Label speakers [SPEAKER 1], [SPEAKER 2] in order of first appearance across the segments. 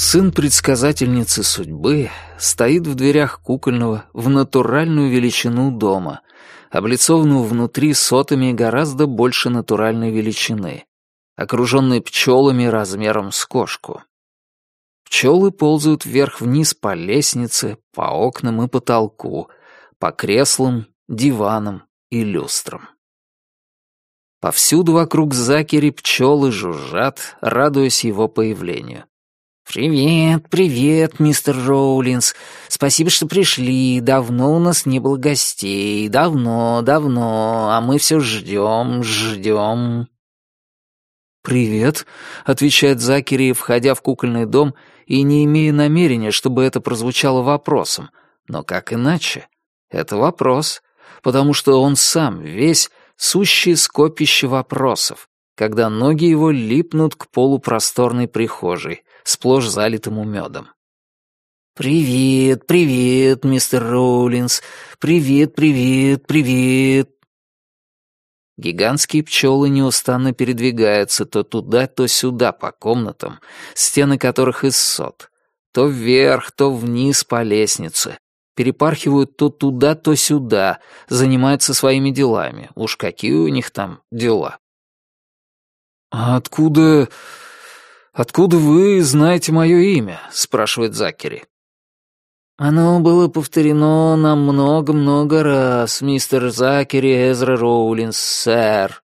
[SPEAKER 1] Сын предсказательницы судьбы стоит в дверях кукольного в натуральную величину дома, облицованного внутри сотами гораздо больше натуральной величины, окруженный пчелами размером с кошку. Пчелы ползают вверх-вниз по лестнице, по окнам и потолку, по креслам, диванам и люстрам. Повсюду вокруг Закери пчелы жужжат, радуясь его появлению. «Привет, привет, мистер Роулинс. Спасибо, что пришли. Давно у нас не было гостей. Давно, давно. А мы все ждем, ждем».
[SPEAKER 2] «Привет», — отвечает Закери, входя в кукольный дом и не имея намерения, чтобы это прозвучало вопросом. Но как иначе? Это вопрос, потому что он сам весь сущее скопище вопросов, когда ноги его липнут к полу просторной прихожей, сплошь залитому медом.
[SPEAKER 1] «Привет, привет, мистер Роулинс! Привет, привет, привет!»
[SPEAKER 2] Гигантские пчелы неустанно передвигаются то туда, то сюда по комнатам, стены которых из сот. То вверх, то вниз по лестнице. Перепархивают то туда, то сюда, занимаются своими делами. Уж какие у них там дела.
[SPEAKER 1] «А откуда... откуда вы знаете мое имя?» — спрашивает Закери.
[SPEAKER 2] «Оно было повторено нам много-много раз, мистер Закери Эзра Роулинс, сэр».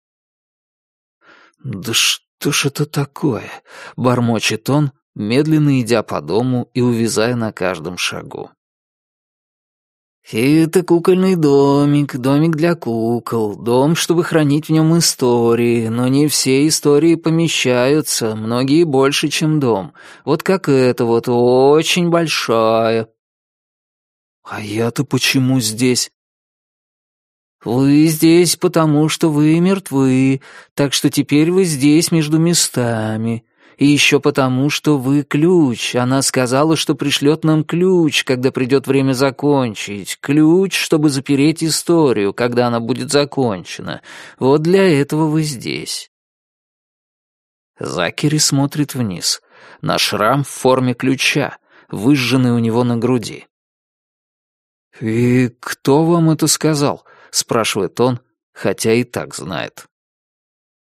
[SPEAKER 1] «Да что ж это такое?» — бормочет он, медленно идя по дому и увязая на каждом шагу.
[SPEAKER 2] «Это кукольный домик, домик для кукол, дом, чтобы хранить в нем истории, но не все истории помещаются, многие больше, чем дом. Вот как это вот, очень большая».
[SPEAKER 1] «А я-то почему здесь?»
[SPEAKER 2] «Вы здесь, потому что вы мертвы, так что теперь вы здесь между местами. И еще потому, что вы ключ. Она сказала, что пришлет нам ключ, когда придет время закончить. Ключ, чтобы запереть историю, когда она будет закончена. Вот для этого вы здесь».
[SPEAKER 1] Закери смотрит вниз, на шрам в форме ключа, выжженный у него на груди. «И кто вам это сказал?» — спрашивает он, хотя и так знает.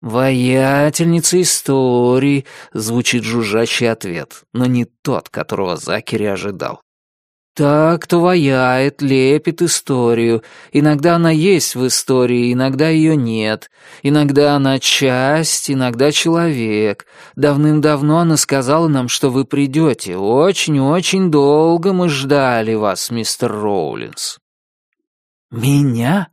[SPEAKER 2] «Воятельница истории», — звучит жужжащий ответ, но не тот, которого Закери ожидал. «Так, кто ваяет, лепит историю. Иногда она есть в истории, иногда ее нет. Иногда она часть, иногда человек. Давным-давно она сказала нам, что вы придете. Очень-очень долго мы ждали вас, мистер Роулинс».
[SPEAKER 1] «Меня?»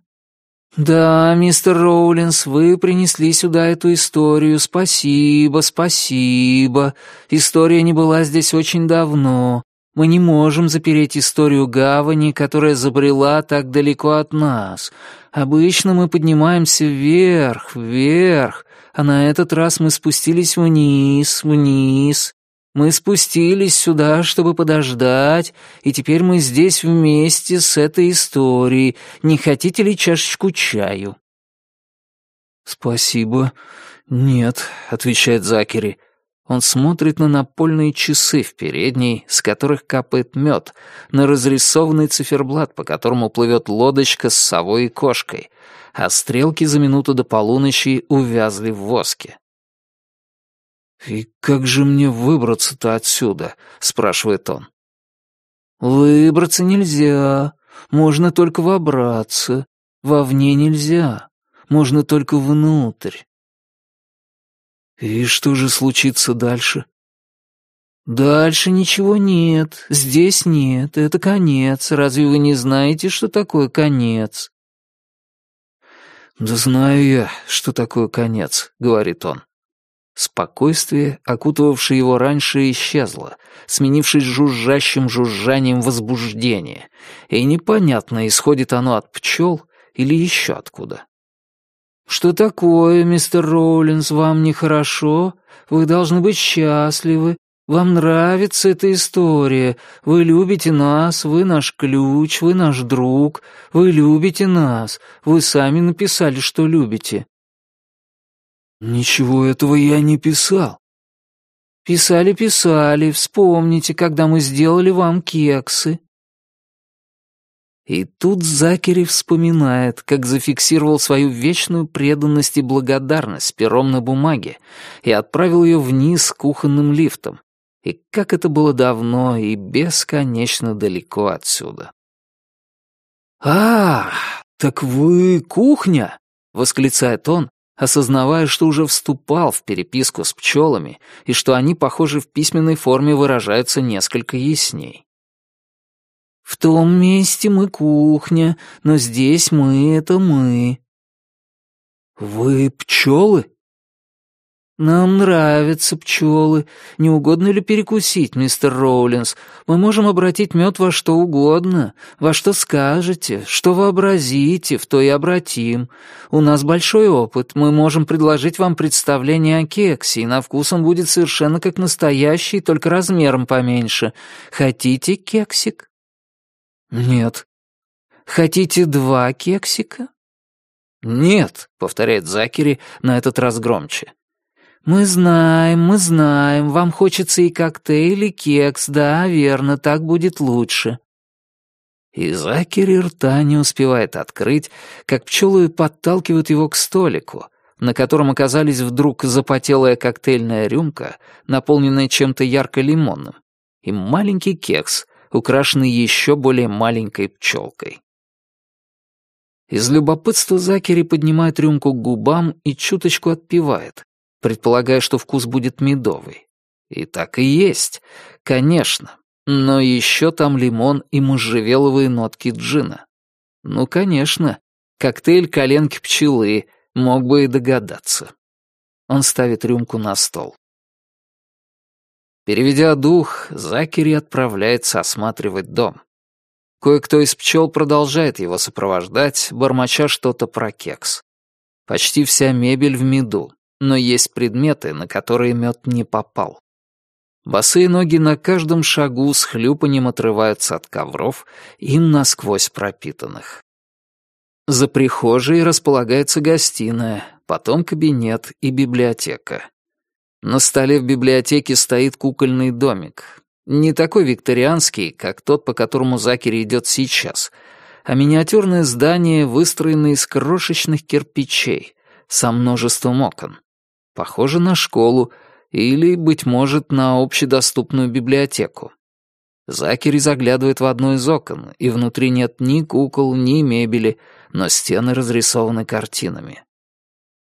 [SPEAKER 2] «Да, мистер Роулинс, вы принесли сюда эту историю. Спасибо, спасибо. История не была здесь очень давно. Мы не можем запереть историю гавани, которая забрела так далеко от нас. Обычно мы поднимаемся вверх, вверх, а на этот раз мы спустились вниз, вниз. Мы спустились сюда, чтобы подождать, и теперь мы здесь вместе с этой историей. Не хотите ли чашечку чаю?»
[SPEAKER 1] «Спасибо. Нет», — отвечает Закери. Он смотрит на напольные часы в передней, с которых капает мед, на разрисованный циферблат, по которому плывет лодочка с совой и кошкой, а стрелки за минуту до полуночи увязли в воске. «И как же мне выбраться-то отсюда?» — спрашивает он.
[SPEAKER 2] «Выбраться нельзя. Можно только вобраться. Вовне нельзя. Можно только внутрь».
[SPEAKER 1] «И что же случится дальше?»
[SPEAKER 2] «Дальше ничего нет. Здесь нет. Это конец. Разве вы не знаете, что такое конец?»
[SPEAKER 1] «Да знаю я, что такое конец», — говорит он. Спокойствие, окутывавшее его раньше, исчезло, сменившись жужжащим жужжанием возбуждения, и непонятно, исходит оно от пчел или еще откуда.
[SPEAKER 2] «Что такое, мистер Роулинс, вам нехорошо? Вы должны быть счастливы. Вам нравится эта история. Вы любите нас, вы наш ключ, вы наш друг. Вы любите нас. Вы сами написали, что любите.
[SPEAKER 1] «Ничего этого я не писал».
[SPEAKER 2] «Писали, писали, вспомните, когда мы сделали вам кексы». И тут Закери вспоминает, как зафиксировал свою вечную преданность и благодарность пером на бумаге и отправил ее вниз кухонным лифтом. И как это было давно и бесконечно далеко отсюда. «А, так вы кухня!» — восклицает он, осознавая, что уже вступал в переписку с пчелами и что они, похоже, в письменной форме выражаются несколько ясней. В том месте мы кухня, но здесь мы — это мы. Вы пчелы? Нам нравятся пчелы. Не угодно ли перекусить, мистер Роулинс? Мы можем обратить мед во что угодно, во что скажете, что вообразите, в то и обратим. У нас большой опыт, мы можем предложить вам представление о кексе, и на вкус он будет совершенно как настоящий, только размером поменьше. Хотите кексик? «Нет». «Хотите два кексика?» «Нет», — повторяет Закери на этот раз громче. «Мы знаем, мы знаем, вам хочется и коктейль, и кекс, да, верно, так будет лучше». И Закери рта не успевает открыть, как пчелы подталкивают его к столику, на котором оказались вдруг запотелая коктейльная рюмка, наполненная чем-то ярко-лимонным, и маленький кекс, украшенный еще более маленькой пчелкой. Из любопытства Закери поднимает рюмку к губам и чуточку отпивает, предполагая, что вкус будет медовый. И так и есть, конечно. Но еще там лимон и можжевеловые нотки джина. Ну, конечно, коктейль коленки пчелы, мог бы и догадаться. Он ставит рюмку на стол. Переведя дух, Закери отправляется осматривать дом. Кое-кто из пчел продолжает его сопровождать, бормоча что-то про кекс. Почти вся мебель в меду, но есть предметы, на которые мед не попал. Босые ноги на каждом шагу с хлюпанием отрываются от ковров, им насквозь пропитанных. За прихожей располагается гостиная, потом кабинет и библиотека. На столе в библиотеке стоит кукольный домик. Не такой викторианский, как тот, по которому Закери идет сейчас, а миниатюрное здание, выстроенное из крошечных кирпичей, со множеством окон. Похоже на школу или, быть может, на общедоступную библиотеку. Закери заглядывает в одно из окон, и внутри нет ни кукол, ни мебели, но стены разрисованы картинами.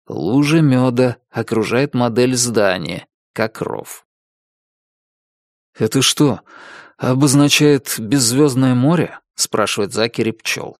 [SPEAKER 2] Лужа меда окружает модель здания, как ров. «Это что, обозначает беззвездное море?» — спрашивает Закери пчел.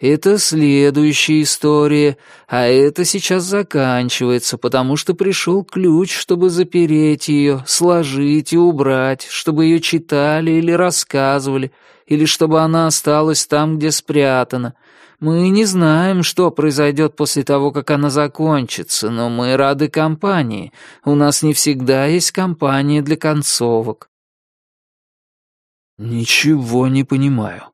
[SPEAKER 2] Это следующая история, а это сейчас заканчивается, потому что пришел ключ, чтобы запереть ее, сложить и убрать, чтобы ее читали или рассказывали, или чтобы она осталась там, где спрятана, мы не знаем, что произойдет после того, как она закончится, но мы рады компании. У нас не всегда есть компания для концовок. Ничего не понимаю.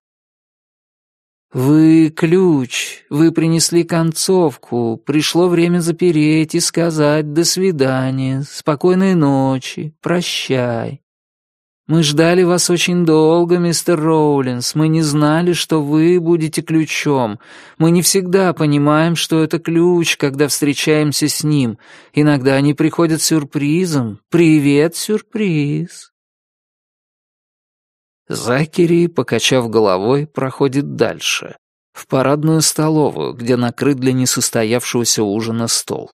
[SPEAKER 2] Вы ключ, вы принесли концовку, пришло время запереть и сказать «до свидания», «спокойной ночи», «прощай». Мы ждали вас очень долго, мистер Роулинс. Мы не знали, что вы будете ключом. Мы не всегда понимаем, что это ключ, когда встречаемся с ним. Иногда они приходят сюрпризом. Привет, сюрприз. Закери, покачав головой, проходит дальше, в парадную столовую, где накрыт для несостоявшегося ужина стол.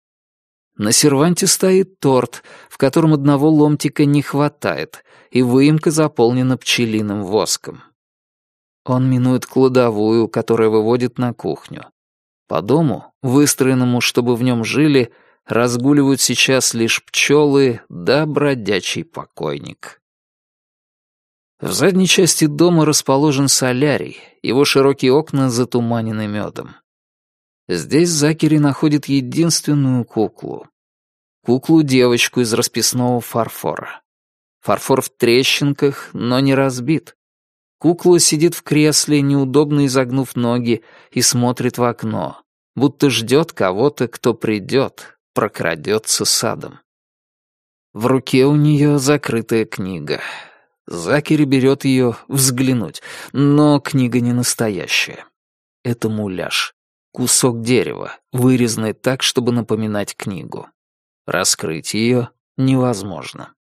[SPEAKER 2] На серванте стоит торт, в котором одного ломтика не хватает, и выемка заполнена пчелиным воском. Он минует кладовую, которая выводит на кухню. По дому, выстроенному, чтобы в нем жили, разгуливают сейчас лишь пчелы да бродячий покойник. В задней части дома расположен солярий, его широкие окна затуманены медом. Здесь Закери находит единственную куклу. Куклу-девочку из расписного фарфора. Фарфор в трещинках, но не разбит. Кукла сидит в кресле, неудобно изогнув ноги, и смотрит в окно, будто ждет кого-то, кто придет, прокрадется садом.
[SPEAKER 1] В руке у нее закрытая книга. Закери берет ее взглянуть, но книга не настоящая. Это муляж. Кусок дерева, вырезанный так, чтобы напоминать книгу. Раскрыть ее невозможно.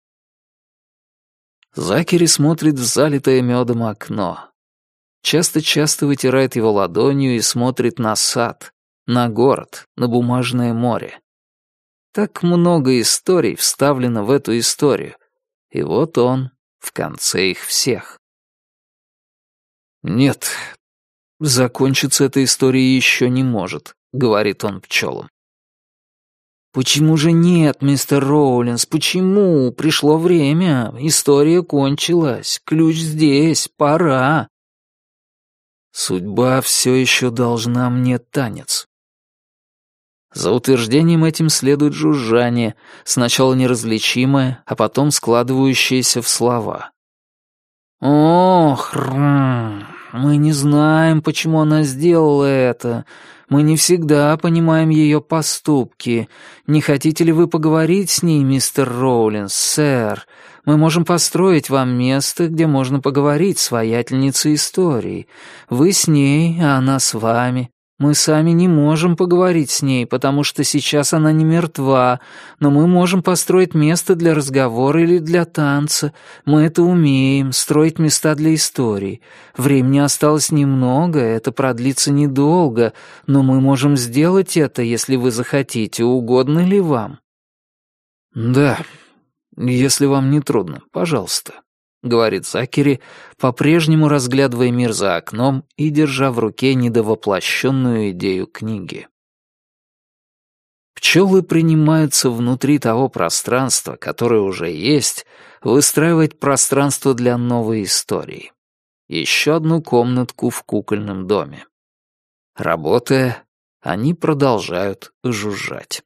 [SPEAKER 1] Закери смотрит в залитое медом окно. Часто-часто вытирает его ладонью и смотрит на сад, на город, на бумажное море. Так много историй вставлено в эту историю. И вот он в конце их всех. «Нет, закончиться эта история еще не может», — говорит он пчелам. «Почему же нет, мистер Роулинс, почему? Пришло время, история кончилась, ключ здесь, пора». Судьба все еще должна мне танец. За утверждением этим следует жужжание, сначала неразличимое, а потом складывающееся в слова. «Ох, мы не знаем, почему она сделала это. Мы не всегда понимаем ее поступки. Не хотите ли вы поговорить с ней, мистер Роулинс, сэр? Мы можем построить вам место, где можно поговорить с воятельницей истории. Вы с ней, а она с вами. Мы сами не можем поговорить с ней, потому что сейчас она не мертва, но мы можем построить место для разговора или для танца. Мы это умеем, строить места для историй. Времени осталось немного, это продлится недолго, но мы можем сделать это, если вы захотите, угодно ли вам. Да, если вам не трудно, пожалуйста. — говорит Закери, по-прежнему разглядывая мир за окном и держа в руке недовоплощенную идею книги. Пчелы принимаются внутри того пространства, которое уже есть, выстраивать пространство для новой истории. Еще одну комнатку в кукольном доме. Работая, они продолжают жужжать.